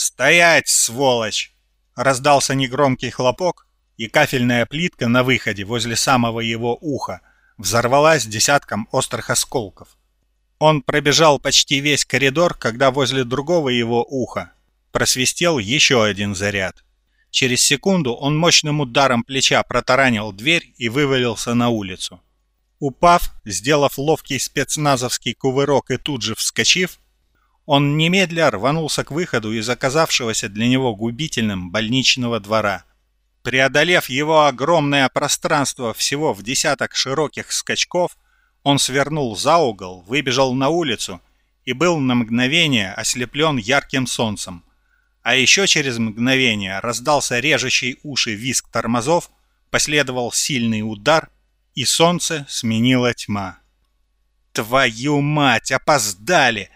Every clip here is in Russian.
«Стоять, сволочь!» Раздался негромкий хлопок, и кафельная плитка на выходе возле самого его уха взорвалась десятком острых осколков. Он пробежал почти весь коридор, когда возле другого его уха просвистел еще один заряд. Через секунду он мощным ударом плеча протаранил дверь и вывалился на улицу. Упав, сделав ловкий спецназовский кувырок и тут же вскочив, он немедля рванулся к выходу из оказавшегося для него губительным больничного двора. Преодолев его огромное пространство всего в десяток широких скачков, он свернул за угол, выбежал на улицу и был на мгновение ослеплен ярким солнцем. А еще через мгновение раздался режущий уши визг тормозов, последовал сильный удар, и солнце сменила тьма. «Твою мать, опоздали!»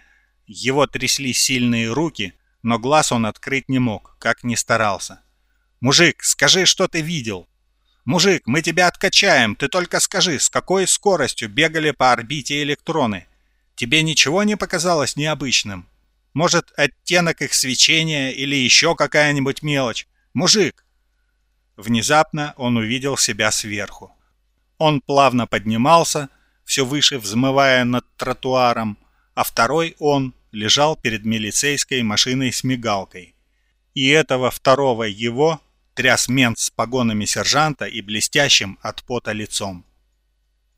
Его трясли сильные руки, но глаз он открыть не мог, как ни старался. «Мужик, скажи, что ты видел!» «Мужик, мы тебя откачаем, ты только скажи, с какой скоростью бегали по орбите электроны? Тебе ничего не показалось необычным? Может, оттенок их свечения или еще какая-нибудь мелочь? Мужик!» Внезапно он увидел себя сверху. Он плавно поднимался, все выше взмывая над тротуаром, а второй он лежал перед милицейской машиной с мигалкой. И этого второго его тряс мент с погонами сержанта и блестящим от пота лицом.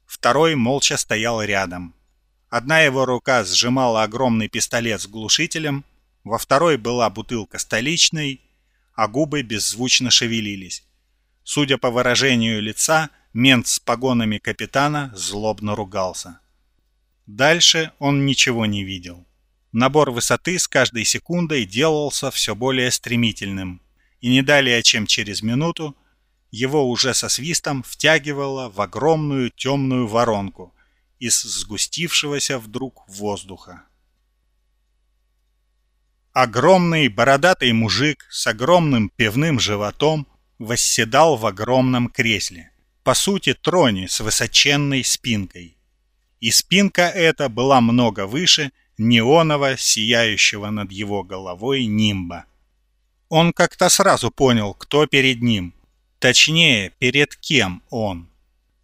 Второй молча стоял рядом. Одна его рука сжимала огромный пистолет с глушителем, во второй была бутылка столичной, а губы беззвучно шевелились. Судя по выражению лица, Мент с погонами капитана злобно ругался. Дальше он ничего не видел. Набор высоты с каждой секундой делался все более стремительным, и не далее, чем через минуту, его уже со свистом втягивало в огромную темную воронку из сгустившегося вдруг воздуха. Огромный бородатый мужик с огромным пивным животом восседал в огромном кресле по сути, троне с высоченной спинкой. И спинка эта была много выше неонового, сияющего над его головой нимба. Он как-то сразу понял, кто перед ним, точнее, перед кем он.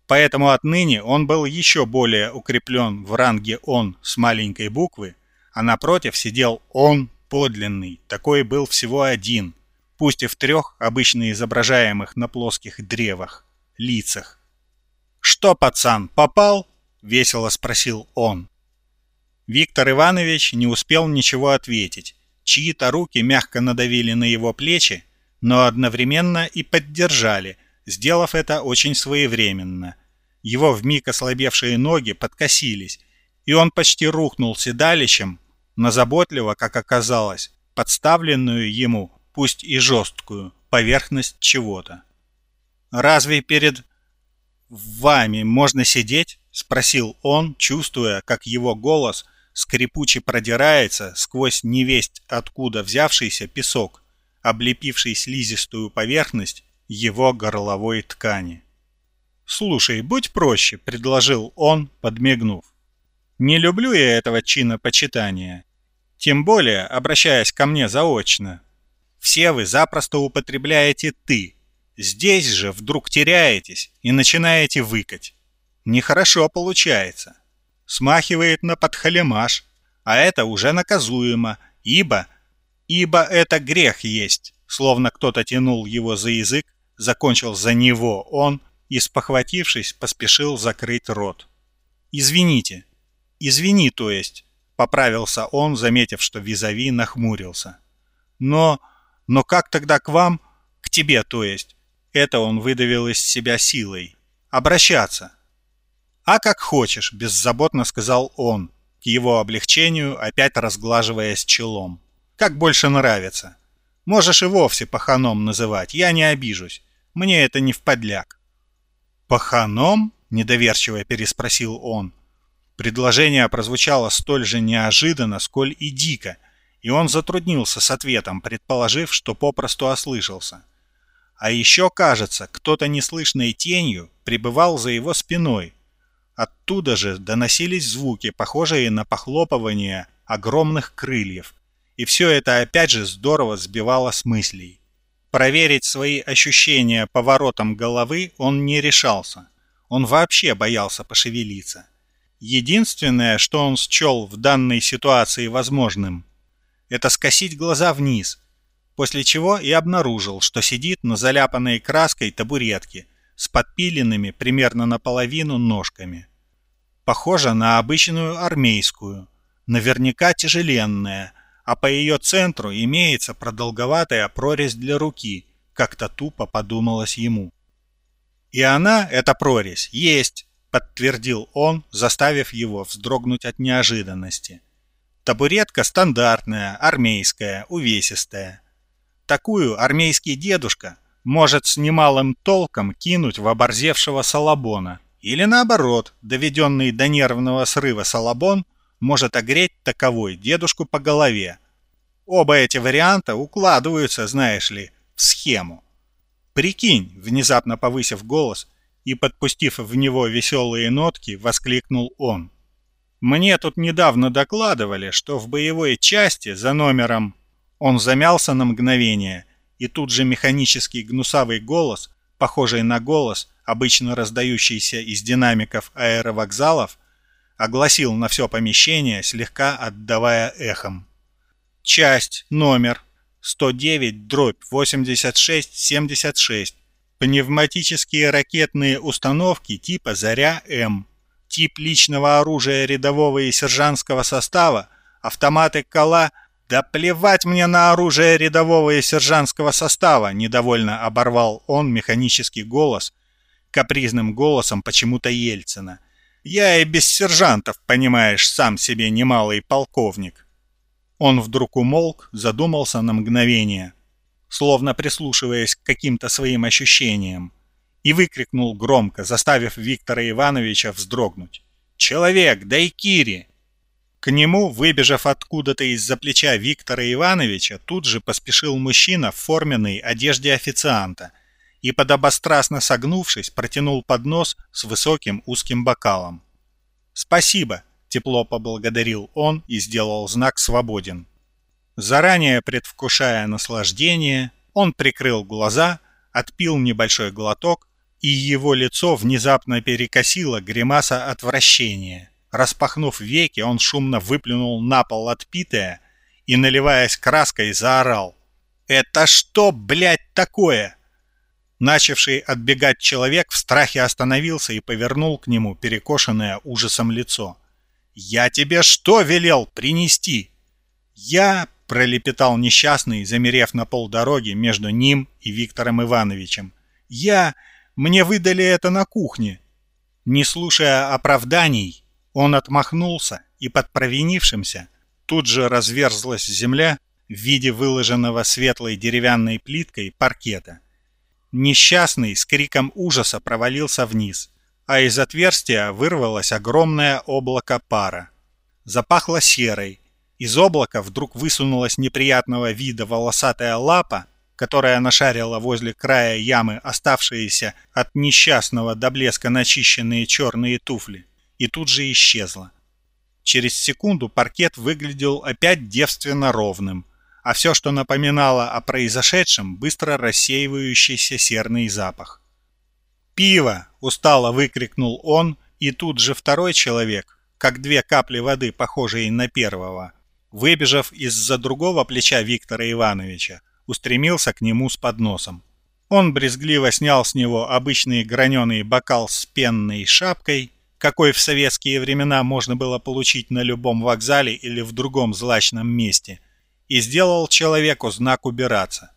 Поэтому отныне он был еще более укреплен в ранге «он» с маленькой буквы, а напротив сидел «он» подлинный, такой был всего один, пусть и в трех обычно изображаемых на плоских древах лицах. «Что, пацан, попал?» — весело спросил он. Виктор Иванович не успел ничего ответить. Чьи-то руки мягко надавили на его плечи, но одновременно и поддержали, сделав это очень своевременно. Его вмиг ослабевшие ноги подкосились, и он почти рухнул седалищем на заботливо, как оказалось, подставленную ему, пусть и жесткую, поверхность чего-то. «Разве перед вами можно сидеть?» — спросил он, чувствуя, как его голос скрипуче продирается сквозь невесть откуда взявшийся песок, облепивший слизистую поверхность его горловой ткани. «Слушай, будь проще», — предложил он, подмигнув. «Не люблю я этого чина почитания, тем более обращаясь ко мне заочно. Все вы запросто употребляете «ты», Здесь же вдруг теряетесь и начинаете выкать. Нехорошо получается. Смахивает на подхалимаш, а это уже наказуемо, ибо... Ибо это грех есть, словно кто-то тянул его за язык, закончил за него он и, спохватившись, поспешил закрыть рот. «Извините. Извини, то есть», — поправился он, заметив, что визави нахмурился. «Но... но как тогда к вам? К тебе, то есть? Это он выдавил из себя силой. «Обращаться». «А как хочешь», — беззаботно сказал он, к его облегчению опять разглаживаясь челом. «Как больше нравится. Можешь и вовсе паханом называть, я не обижусь. Мне это не в подляк». «Паханом?» — недоверчиво переспросил он. Предложение прозвучало столь же неожиданно, сколь и дико, и он затруднился с ответом, предположив, что попросту ослышался. А еще, кажется, кто-то неслышной тенью пребывал за его спиной. Оттуда же доносились звуки, похожие на похлопывание огромных крыльев, и все это опять же здорово сбивало с мыслей. Проверить свои ощущения поворотом головы он не решался. Он вообще боялся пошевелиться. Единственное, что он счел в данной ситуации возможным, это скосить глаза вниз, после чего и обнаружил, что сидит на заляпанной краской табуретке с подпиленными примерно наполовину ножками. Похоже на обычную армейскую, наверняка тяжеленная, а по ее центру имеется продолговатая прорезь для руки, как-то тупо подумалось ему. И она, эта прорезь, есть, подтвердил он, заставив его вздрогнуть от неожиданности. Табуретка стандартная, армейская, увесистая. Такую армейский дедушка может с немалым толком кинуть в оборзевшего салабона. Или наоборот, доведенный до нервного срыва салабон может огреть таковой дедушку по голове. Оба эти варианта укладываются, знаешь ли, в схему. Прикинь, внезапно повысив голос и подпустив в него веселые нотки, воскликнул он. Мне тут недавно докладывали, что в боевой части за номером... Он замялся на мгновение, и тут же механический гнусавый голос, похожий на голос, обычно раздающийся из динамиков аэровокзалов, огласил на все помещение, слегка отдавая эхом. Часть, номер 109 дробь 8676. Пневматические ракетные установки типа «Заря-М». Тип личного оружия рядового и сержантского состава, автоматы «Кала» «Да плевать мне на оружие рядового и сержантского состава!» Недовольно оборвал он механический голос, капризным голосом почему-то Ельцина – я и без сержантов, понимаешь, сам себе немалый полковник. Он вдруг умолк, задумался на мгновение, словно прислушиваясь к каким-то своим ощущениям, и выкрикнул громко, заставив Виктора Ивановича вздрогнуть. «Человек, дай Кири!» К нему, выбежав откуда-то из-за плеча Виктора Ивановича, тут же поспешил мужчина в форменной одежде официанта и, подобострастно согнувшись, протянул поднос с высоким узким бокалом. «Спасибо!» – тепло поблагодарил он и сделал знак «Свободен». Заранее предвкушая наслаждение, он прикрыл глаза, отпил небольшой глоток, и его лицо внезапно перекосило гримаса отвращения. Распахнув веки, он шумно выплюнул на пол отпитое и, наливаясь краской, заорал. «Это что, блядь, такое?» Начавший отбегать человек в страхе остановился и повернул к нему перекошенное ужасом лицо. «Я тебе что велел принести?» «Я...» — пролепетал несчастный, замерев на полдороги между ним и Виктором Ивановичем. «Я... Мне выдали это на кухне». Не слушая оправданий, он отмахнулся, и под провинившимся тут же разверзлась земля в виде выложенного светлой деревянной плиткой паркета — Несчастный с криком ужаса провалился вниз, а из отверстия вырвалось огромное облако пара. Запахло серой. Из облака вдруг высунулась неприятного вида волосатая лапа, которая нашарила возле края ямы оставшиеся от несчастного до блеска начищенные черные туфли, и тут же исчезла. Через секунду паркет выглядел опять девственно ровным, а все, что напоминало о произошедшем, быстро рассеивающийся серный запах. «Пиво!» — устало выкрикнул он, и тут же второй человек, как две капли воды, похожие на первого, выбежав из-за другого плеча Виктора Ивановича, устремился к нему с подносом. Он брезгливо снял с него обычный граненый бокал с пенной шапкой, какой в советские времена можно было получить на любом вокзале или в другом злачном месте – и сделал человеку знак убираться.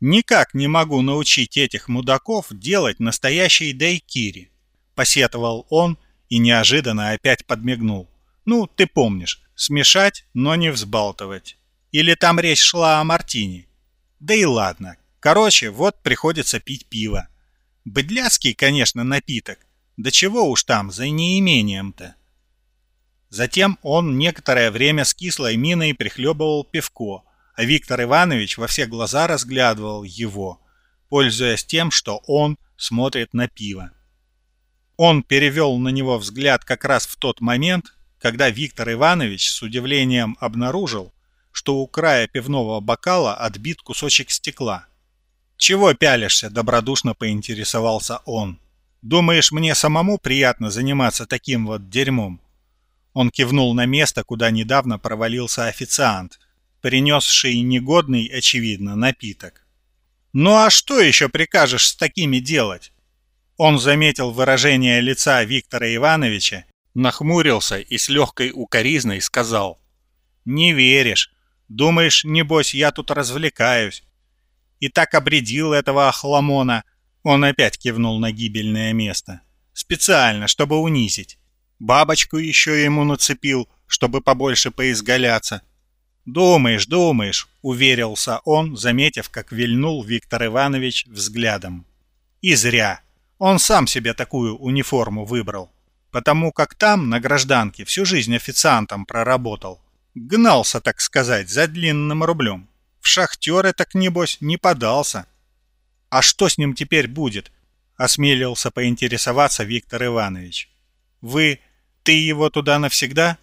«Никак не могу научить этих мудаков делать настоящий дайкири», — посетовал он и неожиданно опять подмигнул. «Ну, ты помнишь, смешать, но не взбалтывать. Или там речь шла о мартине. Да и ладно. Короче, вот приходится пить пиво. Быдляцкий, конечно, напиток. Да чего уж там, за неимением-то». Затем он некоторое время с кислой миной прихлебывал пивко, а Виктор Иванович во все глаза разглядывал его, пользуясь тем, что он смотрит на пиво. Он перевел на него взгляд как раз в тот момент, когда Виктор Иванович с удивлением обнаружил, что у края пивного бокала отбит кусочек стекла. «Чего пялишься?» – добродушно поинтересовался он. «Думаешь, мне самому приятно заниматься таким вот дерьмом?» Он кивнул на место, куда недавно провалился официант, принесший негодный, очевидно, напиток. «Ну а что еще прикажешь с такими делать?» Он заметил выражение лица Виктора Ивановича, нахмурился и с легкой укоризной сказал. «Не веришь. Думаешь, небось, я тут развлекаюсь. И так обредил этого охламона». Он опять кивнул на гибельное место. «Специально, чтобы унизить. Бабочку еще ему нацепил, чтобы побольше поизгаляться. «Думаешь, думаешь», — уверился он, заметив, как вильнул Виктор Иванович взглядом. «И зря. Он сам себе такую униформу выбрал, потому как там, на гражданке, всю жизнь официантом проработал. Гнался, так сказать, за длинным рублем. В шахтеры так, небось, не подался. А что с ним теперь будет?» — осмелился поинтересоваться Виктор Иванович. «Вы... ты его туда навсегда?»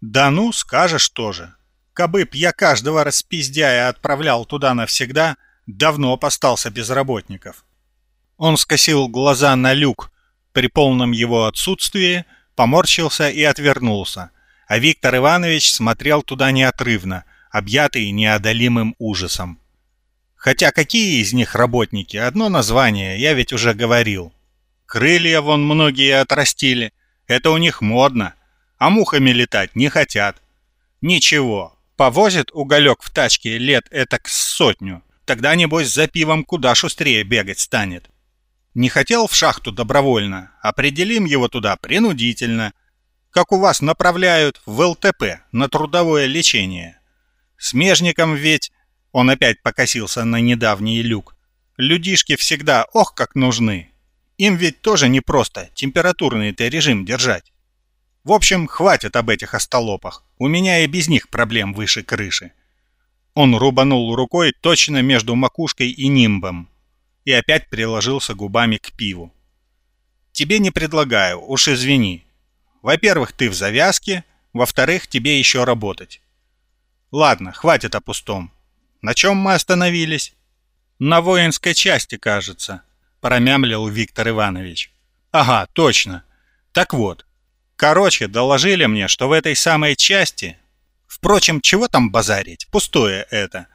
«Да ну, скажешь тоже. Кабы б я каждого распиздяя отправлял туда навсегда, давно постался без работников. Он скосил глаза на люк при полном его отсутствии, поморщился и отвернулся, а Виктор Иванович смотрел туда неотрывно, объятый неодолимым ужасом. Хотя какие из них работники? Одно название, я ведь уже говорил. Крылья вон многие отрастили, это у них модно, а мухами летать не хотят. Ничего, Повозит уголек в тачке лет этак сотню. Тогда, небось, за пивом куда шустрее бегать станет. Не хотел в шахту добровольно, определим его туда принудительно. Как у вас направляют в ЛТП на трудовое лечение. Смежникам ведь... Он опять покосился на недавний люк. Людишки всегда ох как нужны. Им ведь тоже не просто температурный-то режим держать. В общем, хватит об этих остолопах. У меня и без них проблем выше крыши. Он рубанул рукой точно между макушкой и нимбом и опять приложился губами к пиву. Тебе не предлагаю, уж извини. Во-первых, ты в завязке, во-вторых, тебе еще работать. Ладно, хватит о пустом. На чем мы остановились? На воинской части, кажется, промямлил Виктор Иванович. Ага, точно. Так вот, Короче, доложили мне, что в этой самой части... Впрочем, чего там базарить? Пустое это.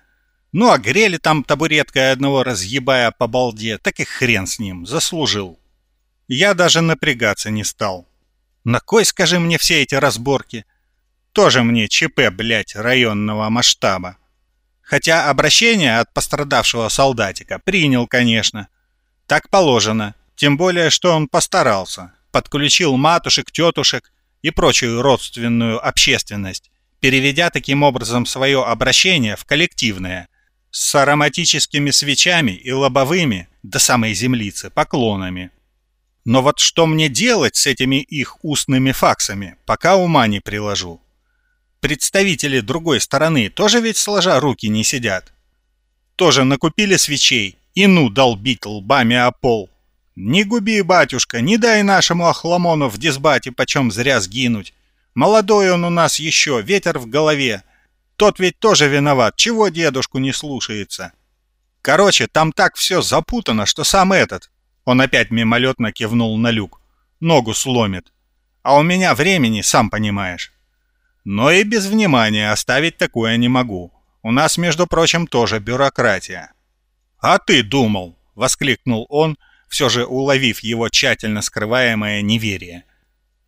Ну, а грели там табуреткой одного разъебая по балде, так и хрен с ним, заслужил. Я даже напрягаться не стал. На кой, скажи мне, все эти разборки? Тоже мне ЧП, блядь, районного масштаба. Хотя обращение от пострадавшего солдатика принял, конечно. Так положено, тем более, что он постарался подключил матушек, тетушек и прочую родственную общественность, переведя таким образом свое обращение в коллективное, с ароматическими свечами и лобовыми до самой землицы поклонами. Но вот что мне делать с этими их устными факсами, пока ума не приложу. Представители другой стороны тоже ведь сложа руки не сидят. Тоже накупили свечей и ну долбить лбами о пол. «Не губи, батюшка, не дай нашему Ахламону в дисбате почем зря сгинуть. Молодой он у нас еще, ветер в голове. Тот ведь тоже виноват, чего дедушку не слушается?» Короче, там так все запутано, что сам этот... Он опять мимолетно кивнул на люк. Ногу сломит. А у меня времени, сам понимаешь. Но и без внимания оставить такое не могу. У нас, между прочим, тоже бюрократия. «А ты думал!» — воскликнул он, — все же уловив его тщательно скрываемое неверие.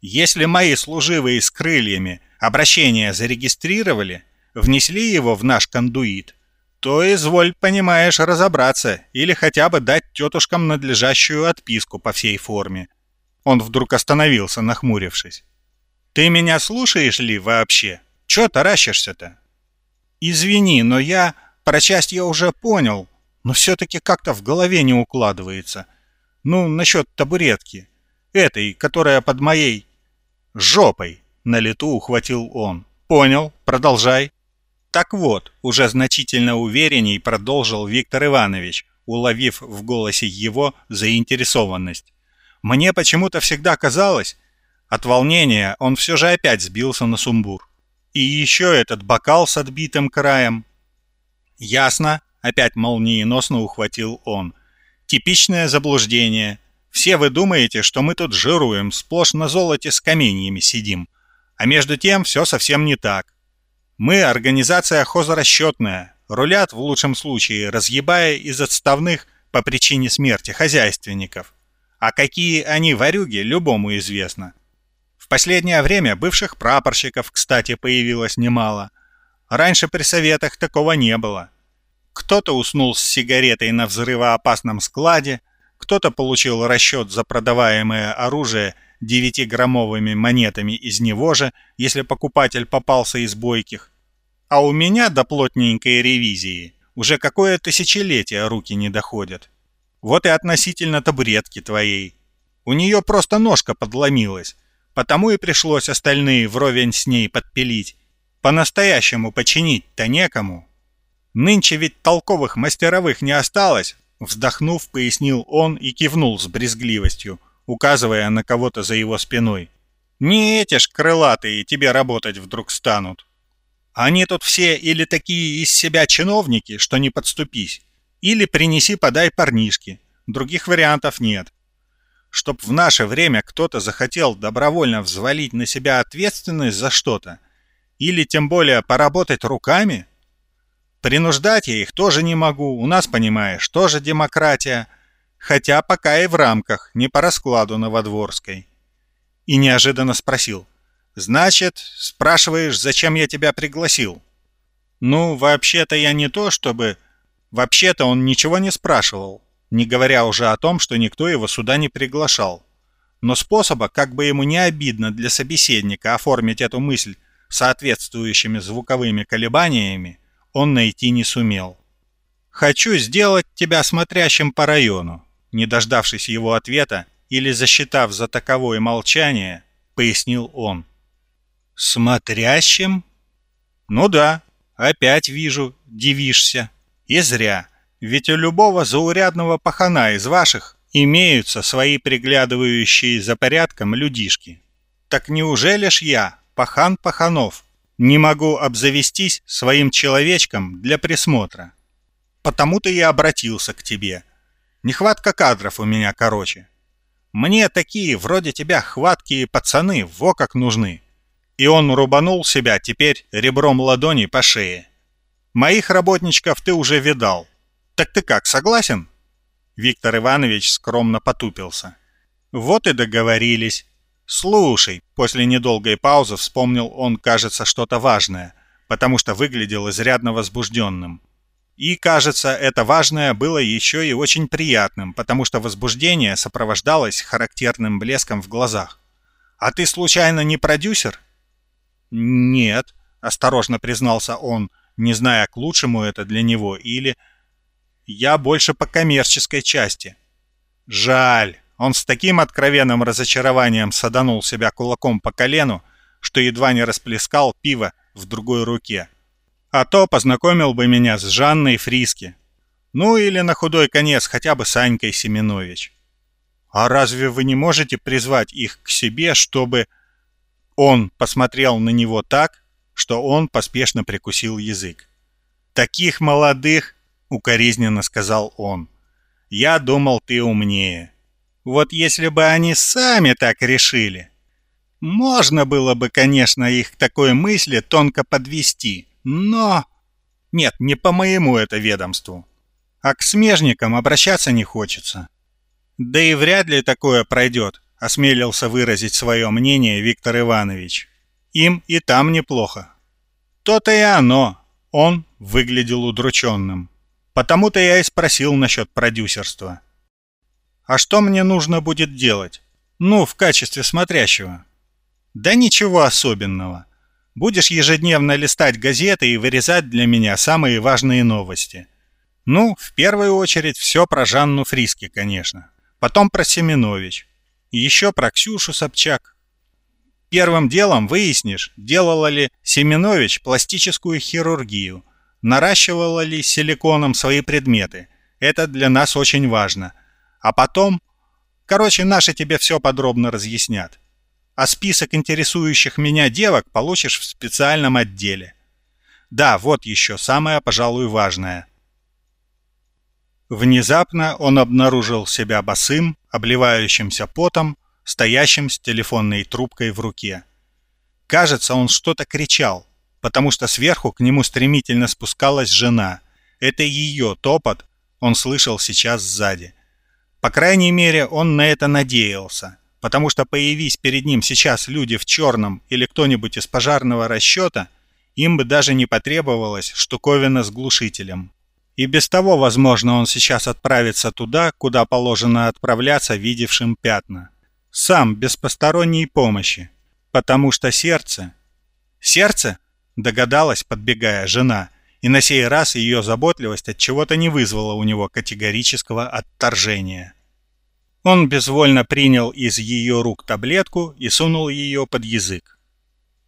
Если мои служивые с крыльями обращение зарегистрировали, внесли его в наш кондуит, то изволь, понимаешь, разобраться или хотя бы дать тетушкам надлежащую отписку по всей форме. Он вдруг остановился, нахмурившись. «Ты меня слушаешь ли вообще? Чё таращишься-то?» «Извини, но я... Про часть я уже понял, но все-таки как-то в голове не укладывается. Ну, насчет табуретки. Этой, которая под моей... жопой. На лету ухватил он. Понял, продолжай. Так вот, уже значительно уверенней продолжил Виктор Иванович, уловив в голосе его заинтересованность. Мне почему-то всегда казалось... От волнения он все же опять сбился на сумбур. И еще этот бокал с отбитым краем. Ясно, опять молниеносно ухватил он. Типичное заблуждение. Все вы думаете, что мы тут жируем, сплошь на золоте с каменьями сидим. А между тем все совсем не так. Мы организация хозрасчетная, рулят в лучшем случае, разъебая из отставных по причине смерти хозяйственников. А какие они ворюги, любому известно. Последнее время бывших прапорщиков, кстати, появилось немало. Раньше при советах такого не было. Кто-то уснул с сигаретой на взрывоопасном складе, кто-то получил расчет за продаваемое оружие 9-граммовыми монетами из него же, если покупатель попался из бойких. А у меня до плотненькой ревизии уже какое тысячелетие руки не доходят. Вот и относительно табуретки твоей. У нее просто ножка подломилась, потому и пришлось остальные вровень с ней подпилить. По-настоящему починить-то некому. Нынче ведь толковых мастеровых не осталось, вздохнув, пояснил он и кивнул с брезгливостью, указывая на кого-то за его спиной. Не эти ж крылатые тебе работать вдруг станут. Они тут все или такие из себя чиновники, что не подступись, или принеси-подай парнишки. Других вариантов нет. Чтоб в наше время кто-то захотел добровольно взвалить на себя ответственность за что-то, или тем более поработать руками, принуждать я их тоже не могу, у нас, понимаешь, тоже демократия, хотя пока и в рамках, не по раскладу Новодворской. И неожиданно спросил, «Значит, спрашиваешь, зачем я тебя пригласил?» «Ну, вообще-то я не то, чтобы...» Вообще-то он ничего не спрашивал, не говоря уже о том, что никто его сюда не приглашал. Но способа, как бы ему не обидно для собеседника оформить эту мысль соответствующими звуковыми колебаниями, он найти не сумел. «Хочу сделать тебя смотрящим по району», не дождавшись его ответа или засчитав за таковое молчание, пояснил он. «Смотрящим?» «Ну да, опять вижу, дивишься». И зря, ведь у любого заурядного пахана из ваших имеются свои приглядывающие за порядком людишки. Так неужели ж я, пахан паханов, не могу обзавестись своим человечком для присмотра? Потому-то я обратился к тебе. Нехватка кадров у меня короче. Мне такие, вроде тебя, хваткие пацаны, во как нужны. И он рубанул себя теперь ребром ладони по шее. Моих работничков ты уже видал. Так ты как, согласен?» Виктор Иванович скромно потупился. «Вот и договорились. Слушай», после недолгой паузы вспомнил он, кажется, что-то важное, потому что выглядел изрядно возбужденным. И, кажется, это важное было еще и очень приятным, потому что возбуждение сопровождалось характерным блеском в глазах. «А ты, случайно, не продюсер?» «Нет», — осторожно признался он, не зная, к лучшему это для него или... Я больше по коммерческой части. Жаль, он с таким откровенным разочарованием саданул себя кулаком по колену, что едва не расплескал пиво в другой руке. А то познакомил бы меня с Жанной Фриски. Ну или на худой конец хотя бы с Анькой Семенович. А разве вы не можете призвать их к себе, чтобы... Он посмотрел на него так, что он поспешно прикусил язык. «Таких молодых!» — укоризненно сказал он. «Я думал, ты умнее. Вот если бы они сами так решили...» Можно было бы, конечно, их к такой мысли тонко подвести, но... Нет, не по моему это ведомству. А к смежникам обращаться не хочется. Да и вряд ли такое пройдет, осмелился выразить свое мнение Виктор Иванович. Им и там неплохо. То-то и оно. Он выглядел удрученным. Потому-то я и спросил насчет продюсерства. А что мне нужно будет делать? Ну, в качестве смотрящего. Да ничего особенного. Будешь ежедневно листать газеты и вырезать для меня самые важные новости. Ну, в первую очередь, все про Жанну Фриски, конечно. Потом про Семенович. И еще про Ксюшу Собчак. Первым делом выяснишь, делала ли Семенович пластическую хирургию, наращивала ли силиконом свои предметы. Это для нас очень важно. А потом... Короче, наши тебе все подробно разъяснят. а список интересующих меня девок получишь в специальном отделе. Да, вот еще самое, пожалуй, важное. Внезапно он обнаружил себя босым, обливающимся потом, стоящим с телефонной трубкой в руке. Кажется, он что-то кричал, потому что сверху к нему стремительно спускалась жена. Это ее топот он слышал сейчас сзади. По крайней мере, он на это надеялся, потому что появись перед ним сейчас люди в черном или кто-нибудь из пожарного расчета, им бы даже не потребовалось штуковина с глушителем. И без того, возможно, он сейчас отправится туда, куда положено отправляться видевшим пятна. Сам, без посторонней помощи. Потому что сердце... Сердце? Догадалась, подбегая жена, и на сей раз ее заботливость от чего-то не вызвала у него категорического отторжения. Он безвольно принял из ее рук таблетку и сунул ее под язык.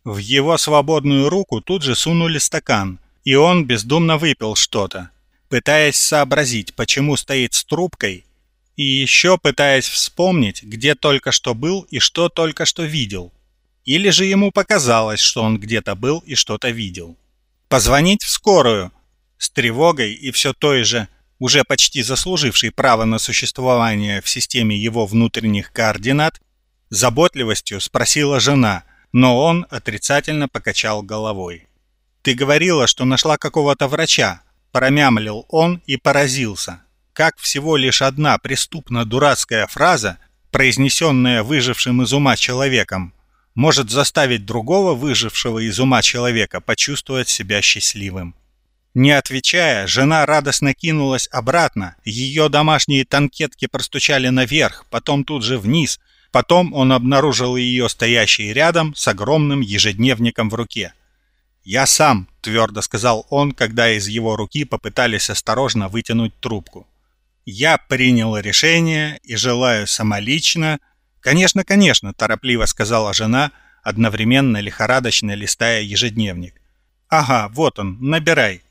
В его свободную руку тут же сунули стакан, и он бездумно выпил что-то, пытаясь сообразить, почему стоит с трубкой, и еще пытаясь вспомнить, где только что был и что только что видел. Или же ему показалось, что он где-то был и что-то видел. Позвонить в скорую с тревогой и все той же, уже почти заслужившей право на существование в системе его внутренних координат, заботливостью спросила жена, но он отрицательно покачал головой. «Ты говорила, что нашла какого-то врача», промямлил он и поразился. Как всего лишь одна преступно-дурацкая фраза, произнесенная выжившим из ума человеком, может заставить другого выжившего из ума человека почувствовать себя счастливым. Не отвечая, жена радостно кинулась обратно, ее домашние танкетки простучали наверх, потом тут же вниз, потом он обнаружил ее стоящей рядом с огромным ежедневником в руке. «Я сам», — твердо сказал он, когда из его руки попытались осторожно вытянуть трубку. «Я принял решение и желаю самолично «Конечно, конечно», – торопливо сказала жена, одновременно лихорадочно листая ежедневник. «Ага, вот он, набирай».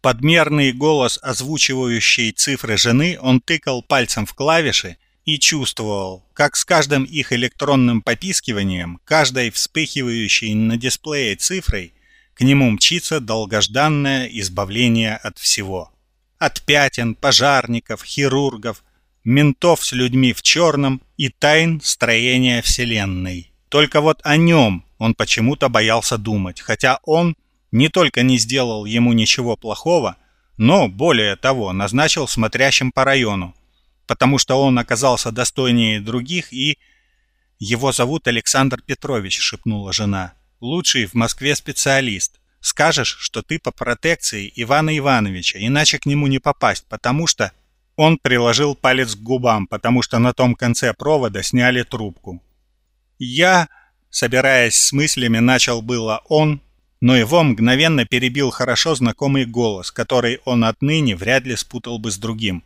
Подмерный голос, озвучивающий цифры жены, он тыкал пальцем в клавиши и чувствовал, как с каждым их электронным попискиванием, каждой вспыхивающей на дисплее цифрой, к нему мчится долгожданное избавление от всего. От пятен, пожарников, хирургов, ментов с людьми в черном и тайн строения Вселенной. Только вот о нем он почему-то боялся думать, хотя он не только не сделал ему ничего плохого, но, более того, назначил смотрящим по району, потому что он оказался достойнее других и... «Его зовут Александр Петрович», — шепнула жена. «Лучший в Москве специалист. Скажешь, что ты по протекции Ивана Ивановича, иначе к нему не попасть, потому что он приложил палец к губам, потому что на том конце провода сняли трубку. «Я...» — собираясь с мыслями, начал было он, но его мгновенно перебил хорошо знакомый голос, который он отныне вряд ли спутал бы с другим.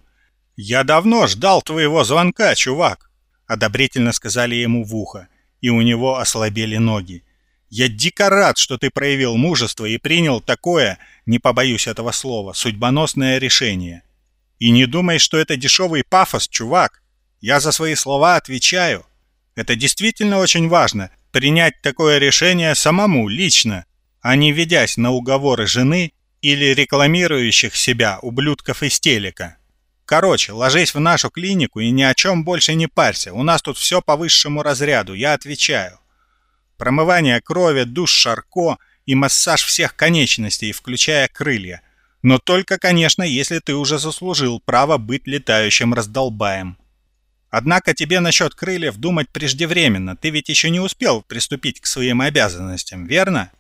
«Я давно ждал твоего звонка, чувак!» — одобрительно сказали ему в ухо, и у него ослабели ноги. «Я дико рад, что ты проявил мужество и принял такое, не побоюсь этого слова, судьбоносное решение. И не думай, что это дешевый пафос, чувак. Я за свои слова отвечаю. Это действительно очень важно — принять такое решение самому, лично, а не ведясь на уговоры жены или рекламирующих себя ублюдков из телека. Короче, ложись в нашу клинику и ни о чем больше не парься. У нас тут все по высшему разряду, я отвечаю. Промывание крови, душ Шарко и массаж всех конечностей, включая крылья — но только, конечно, если ты уже заслужил право быть летающим раздолбаем. Однако тебе насчет крыльев думать преждевременно, ты ведь еще не успел приступить к своим обязанностям, верно?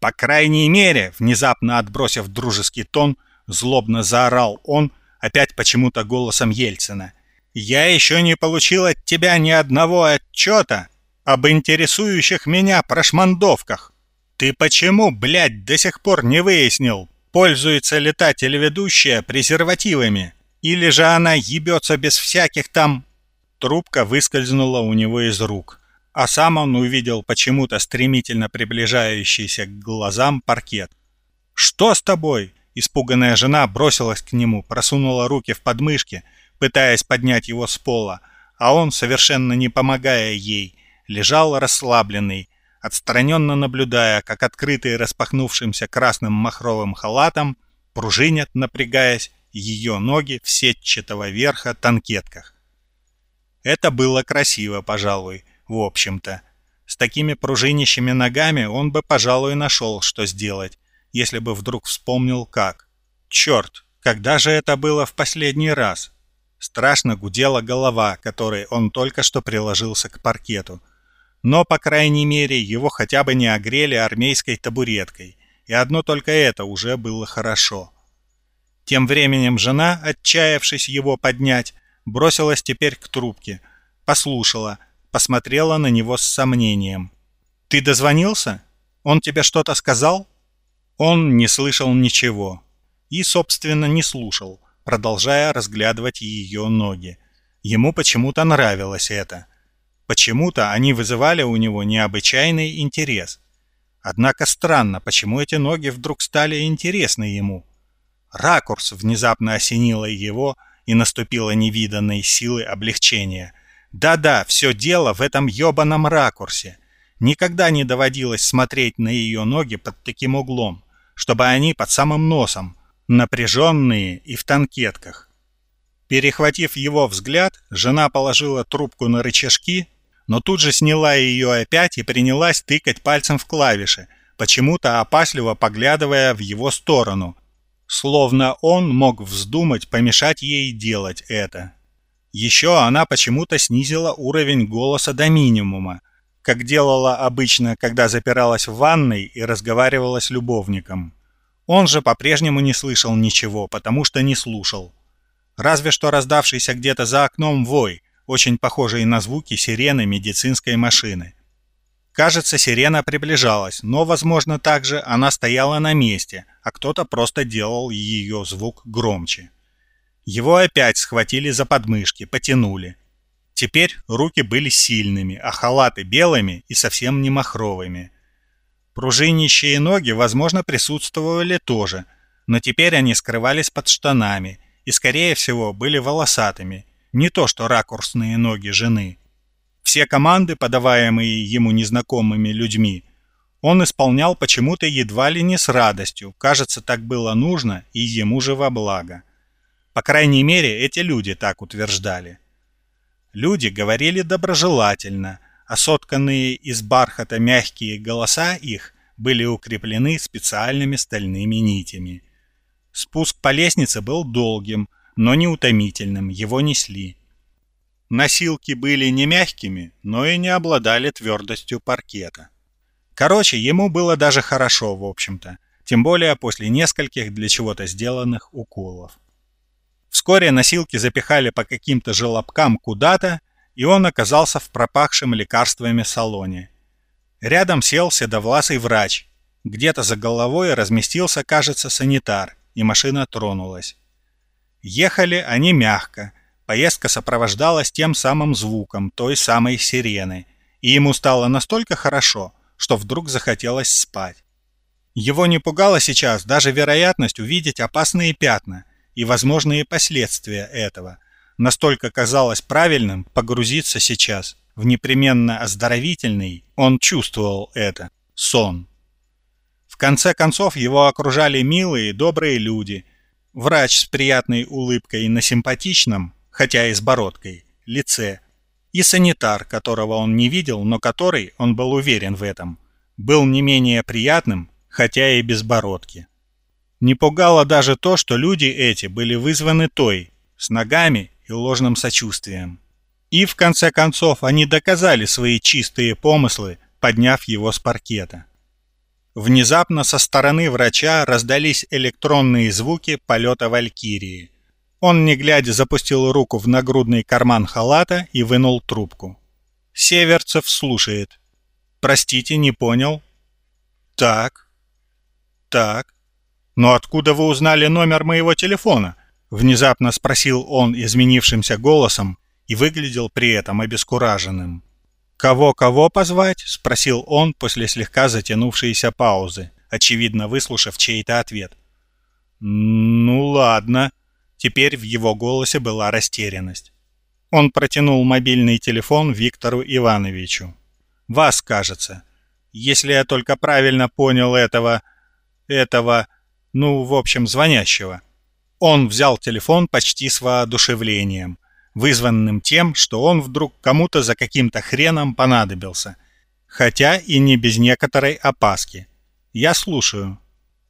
По крайней мере, внезапно отбросив дружеский тон, злобно заорал он, опять почему-то голосом Ельцина. «Я еще не получил от тебя ни одного отчета об интересующих меня прошмандовках. Ты почему, блядь, до сих пор не выяснил, Пользуется ли та телеведущая презервативами? Или же она ебется без всяких там... Трубка выскользнула у него из рук, а сам он увидел почему-то стремительно приближающийся к глазам паркет. «Что с тобой?» Испуганная жена бросилась к нему, просунула руки в подмышки, пытаясь поднять его с пола, а он, совершенно не помогая ей, лежал расслабленный, отстраненно наблюдая, как открытые распахнувшимся красным махровым халатом пружинят, напрягаясь, ее ноги в сетчатого верха танкетках. Это было красиво, пожалуй, в общем-то. С такими пружинищими ногами он бы, пожалуй, нашел, что сделать, если бы вдруг вспомнил как. Черт, когда же это было в последний раз? Страшно гудела голова, которой он только что приложился к паркету. Но, по крайней мере, его хотя бы не огрели армейской табуреткой, и одно только это уже было хорошо. Тем временем жена, отчаявшись его поднять, бросилась теперь к трубке, послушала, посмотрела на него с сомнением. «Ты дозвонился? Он тебе что-то сказал?» Он не слышал ничего и, собственно, не слушал, продолжая разглядывать ее ноги. Ему почему-то нравилось это. Почему-то они вызывали у него необычайный интерес. Однако странно, почему эти ноги вдруг стали интересны ему. Ракурс внезапно осенило его, и наступило невиданной силы облегчения. Да-да, все дело в этом ебаном ракурсе. Никогда не доводилось смотреть на ее ноги под таким углом, чтобы они под самым носом, напряженные и в танкетках. Перехватив его взгляд, жена положила трубку на рычажки, но тут же сняла ее опять и принялась тыкать пальцем в клавиши, почему-то опасливо поглядывая в его сторону, словно он мог вздумать помешать ей делать это. Еще она почему-то снизила уровень голоса до минимума, как делала обычно, когда запиралась в ванной и разговаривала с любовником. Он же по-прежнему не слышал ничего, потому что не слушал. Разве что раздавшийся где-то за окном вой, очень похожий на звуки сирены медицинской машины. Кажется, сирена приближалась, но, возможно, также она стояла на месте, а кто-то просто делал ее звук громче. Его опять схватили за подмышки, потянули. Теперь руки были сильными, а халаты белыми и совсем не махровыми. Пружинищие ноги, возможно, присутствовали тоже, но теперь они скрывались под штанами и, скорее всего, были волосатыми, не то что ракурсные ноги жены. Все команды, подаваемые ему незнакомыми людьми, он исполнял почему-то едва ли не с радостью, кажется, так было нужно и ему же во благо. По крайней мере, эти люди так утверждали. Люди говорили доброжелательно – а сотканные из бархата мягкие голоса их были укреплены специальными стальными нитями. Спуск по лестнице был долгим, но не утомительным, его несли. Носилки были не мягкими, но и не обладали твердостью паркета. Короче, ему было даже хорошо, в общем-то, тем более после нескольких для чего-то сделанных уколов. Вскоре носилки запихали по каким-то желобкам куда-то, и он оказался в пропахшем лекарствами салоне. Рядом сел седовласый врач. Где-то за головой разместился, кажется, санитар, и машина тронулась. Ехали они мягко. Поездка сопровождалась тем самым звуком, той самой сирены, и ему стало настолько хорошо, что вдруг захотелось спать. Его не пугала сейчас даже вероятность увидеть опасные пятна и возможные последствия этого – Настолько казалось правильным погрузиться сейчас в непременно оздоровительный, он чувствовал это, сон. Конце концов его окружали милые и добрые люди. Врач с приятной улыбкой на симпатичном, хотя и с бородкой, лице. И санитар, которого он не видел, но который, он был уверен в этом, был не менее приятным, хотя и без бородки. Не пугало даже то, что люди эти были вызваны той, с ногами и ложным сочувствием. И в конце концов они доказали свои чистые помыслы, подняв его с паркета. Внезапно со стороны врача раздались электронные звуки полета Валькирии. Он, не глядя, запустил руку в нагрудный карман халата и вынул трубку. Северцев слушает. «Простите, не понял». «Так. Так. Но откуда вы узнали номер моего телефона?» Внезапно спросил он изменившимся голосом и выглядел при этом обескураженным. «Кого-кого позвать?» — спросил он после слегка затянувшейся паузы, очевидно выслушав чей-то ответ. «Ну ладно». Теперь в его голосе была растерянность. Он протянул мобильный телефон Виктору Ивановичу. Вас, кажется. Если я только правильно понял этого... этого... ну, в общем, звонящего. Он взял телефон почти с воодушевлением, вызванным тем, что он вдруг кому-то за каким-то хреном понадобился. Хотя и не без некоторой опаски. Я слушаю.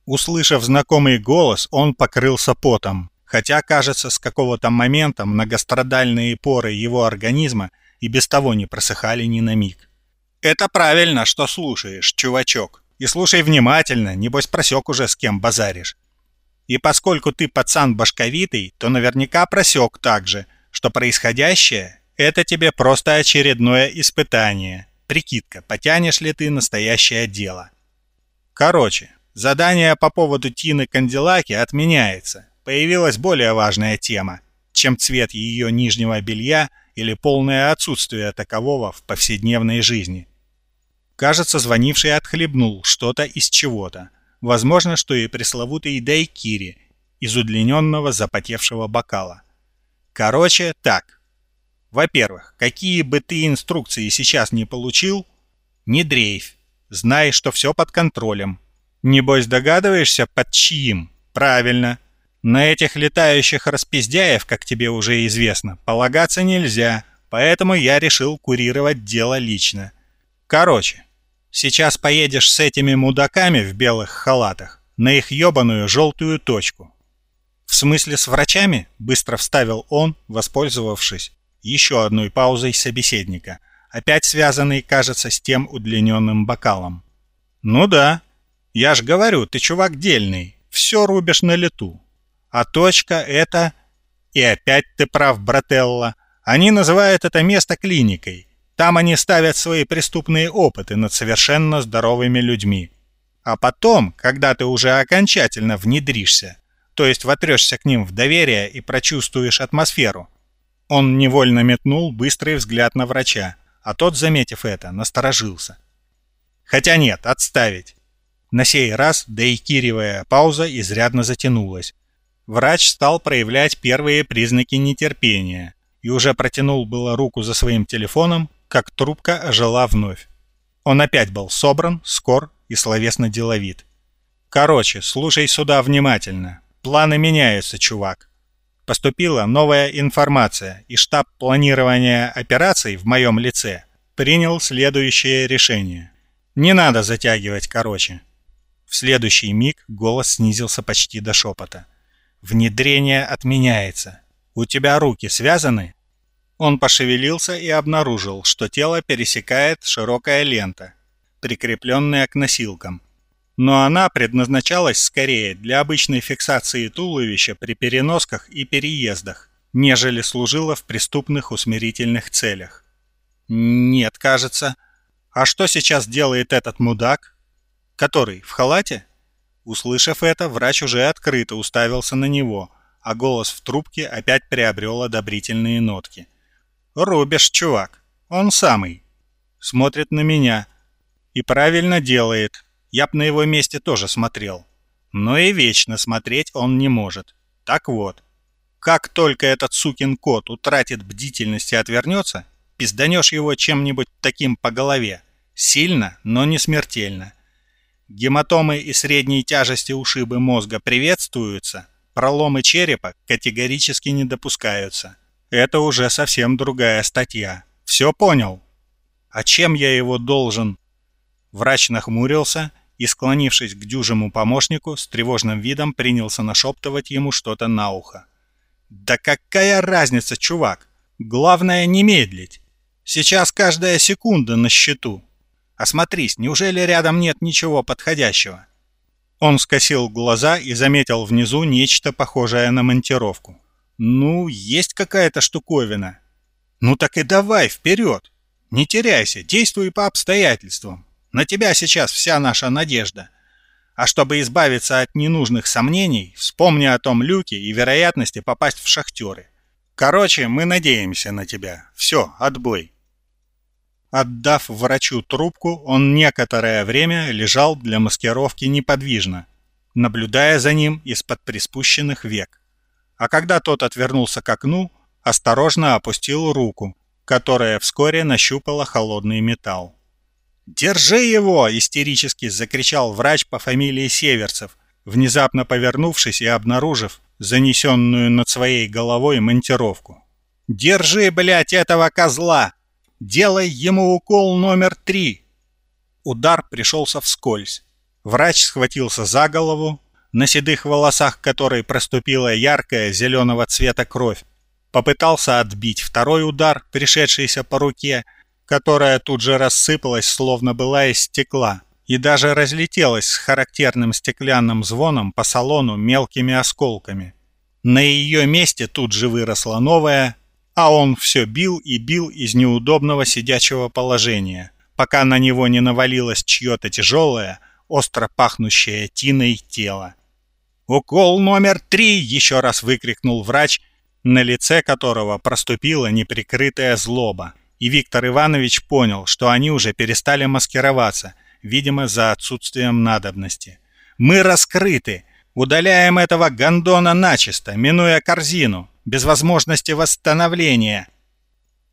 Услышав знакомый голос, он покрылся потом, хотя, кажется, с какого-то момента многострадальные поры его организма и без того не просыхали ни на миг. «Это правильно, что слушаешь, чувачок. И слушай внимательно, небось просек уже, с кем базаришь. И поскольку ты пацан башковитый, то наверняка просек также, что происходящее — это тебе просто очередное испытание. Прикидка, потянешь ли ты настоящее дело. Короче, Задание по поводу Тины Канделаки отменяется. Появилась более важная тема, чем цвет ее нижнего белья или полное отсутствие такового в повседневной жизни. Кажется, звонивший отхлебнул что-то из чего-то. Возможно, что и пресловутый дайкири из удлиненного запотевшего бокала. Короче, так. Во-первых, какие бы ты инструкции сейчас не получил, не дрейфь. Знай, что все под контролем, Небось догадываешься, под чьим? Правильно. На этих летающих распиздяев, как тебе уже известно, полагаться нельзя, поэтому я решил курировать дело лично. Короче, сейчас поедешь с этими мудаками в белых халатах на их ёбаную желтую точку. В смысле с врачами? Быстро вставил он, воспользовавшись еще одной паузой собеседника, опять связанной, кажется, с тем удлиненным бокалом. Ну да, я ж говорю, ты чувак дельный, все рубишь на лету. А точка — это... И опять ты прав, брателла. Они называют это место клиникой. Там они ставят свои преступные опыты над совершенно здоровыми людьми. А потом, когда ты уже окончательно внедришься, то есть вотрешься к ним в доверие и прочувствуешь атмосферу, он невольно метнул быстрый взгляд на врача, а тот, заметив это, насторожился. Хотя нет, отставить. На сей раз дейкиревая пауза изрядно затянулась. Врач стал проявлять первые признаки нетерпения и уже протянул было руку за своим телефоном, как трубка ожила вновь. Он опять был собран, скор и словесно деловит. «Короче, слушай сюда внимательно. Планы меняются, чувак. Поступила новая информация, и штаб планирования операций в моем лице принял следующее решение. Не надо затягивать короче. В следующий миг голос снизился почти до шепота. «Внедрение отменяется. У тебя руки связаны?» Он пошевелился и обнаружил, что тело пересекает широкая лента, прикрепленная к носилкам. Но она предназначалась скорее для обычной фиксации туловища при переносках и переездах, нежели служила в преступных усмирительных целях. «Нет, кажется. А что сейчас делает этот мудак?» «Который, в халате?» Услышав это, врач уже открыто уставился на него, а голос в трубке опять приобрел одобрительные нотки. «Рубишь, чувак. Он самый. Смотрит на меня. И правильно делает. Я б на его месте тоже смотрел. Но и вечно смотреть он не может. Так вот, как только этот сукин кот утратит бдительность и отвернется, пизданешь его чем-нибудь таким по голове. Сильно, но не смертельно. Гематомы и средней тяжести ушибы мозга приветствуются, проломы черепа категорически не допускаются. Это уже совсем другая статья. Все понял? А чем я его должен? Врач нахмурился и, склонившись к дюжему помощнику, с тревожным видом принялся нашептывать ему что-то на ухо. «Да какая разница, чувак? Главное не медлить. Сейчас каждая секунда на счету». Осмотрись, неужели рядом нет ничего подходящего?» Он скосил глаза и заметил внизу нечто похожее на монтировку. «Ну, есть какая-то штуковина. Ну так и давай, вперед! Не теряйся, действуй по обстоятельствам. На тебя сейчас вся наша надежда. А чтобы избавиться от ненужных сомнений, вспомни о том люке и вероятности попасть в шахтеры. Короче, мы надеемся на тебя. Все, отбой». Отдав врачу трубку, он некоторое время лежал для маскировки неподвижно, наблюдая за ним из-под приспущенных век. А когда тот отвернулся к окну, осторожно опустил руку, которая вскоре нащупала холодный металл. «Держи его!» — истерически закричал врач по фамилии Северцев, внезапно повернувшись и обнаружив занесенную над своей головой монтировку. «Держи, блядь, этого козла! Делай ему укол номер три!» Удар пришелся вскользь. Врач схватился за голову, на седых волосах которой проступила яркая зеленого цвета кровь. Попытался отбить второй удар, пришедшийся по руке, которая тут же рассыпалась, словно была из стекла, и даже разлетелась с характерным стеклянным звоном по салону мелкими осколками. На ее месте тут же выросла новая, а он все бил и бил из неудобного сидячего положения, пока на него не навалилось чье-то тяжелое, остро пахнущее тиной тело. «Укол номер три!» — еще раз выкрикнул врач, на лице которого проступила неприкрытая злоба. И Виктор Иванович понял, что они уже перестали маскироваться, видимо, за отсутствием надобности. «Мы раскрыты! Удаляем этого гондона начисто, минуя корзину, без возможности восстановления!»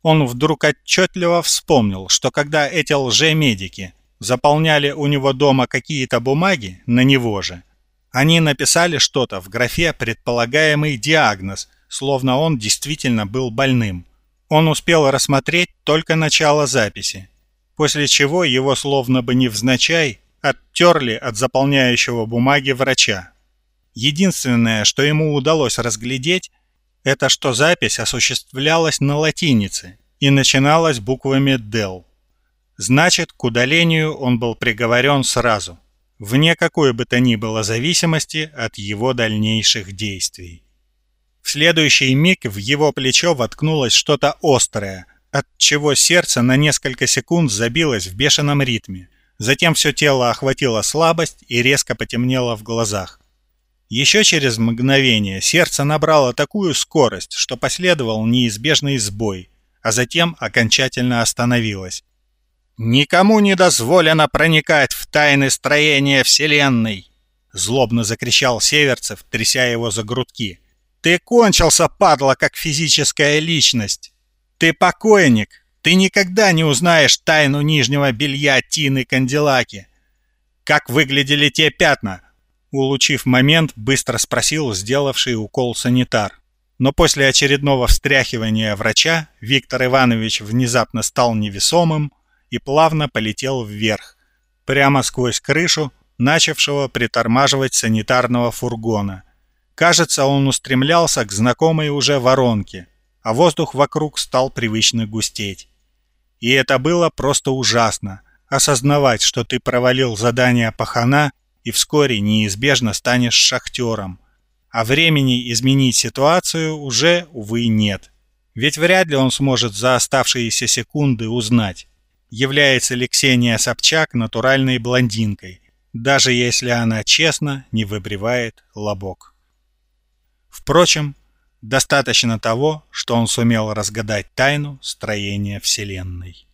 Он вдруг отчетливо вспомнил, что когда эти лжемедики заполняли у него дома какие-то бумаги на него же, они написали что-то в графе «предполагаемый диагноз», словно он действительно был больным. Он успел рассмотреть только начало записи, после чего его словно бы невзначай оттерли от заполняющего бумаги врача. Единственное, что ему удалось разглядеть, это что запись осуществлялась на латинице и начиналась буквами «дел». Значит, к удалению он был приговорен сразу – вне какой бы то ни было зависимости от его дальнейших действий. В следующий миг в его плечо воткнулось что-то острое, от чего сердце на несколько секунд забилось в бешеном ритме. Затем все тело охватило слабость и резко потемнело в глазах. Еще через мгновение сердце набрало такую скорость, что последовал неизбежный сбой, а затем окончательно остановилось. «Никому не дозволено проникать в тайны строения Вселенной!» Злобно закричал Северцев, тряся его за грудки. «Ты кончился, падла, как физическая личность! Ты покойник! Ты никогда не узнаешь тайну нижнего белья Тины Кандилаки! Как выглядели те пятна?» Улучив момент, быстро спросил сделавший укол санитар. Но после очередного встряхивания врача Виктор Иванович внезапно стал невесомым, и плавно полетел вверх, прямо сквозь крышу, начавшего притормаживать санитарного фургона. Кажется, он устремлялся к знакомой уже воронке, а воздух вокруг стал привычно густеть. И это было просто ужасно — осознавать, что ты провалил задание пахана и вскоре неизбежно станешь шахтером. А времени изменить ситуацию уже, увы, нет. Ведь вряд ли он сможет за оставшиеся секунды узнать, является ли Ксения Собчак натуральной блондинкой, даже если она честно не выбривает лобок. Впрочем, достаточно того, что он сумел разгадать тайну строения Вселенной.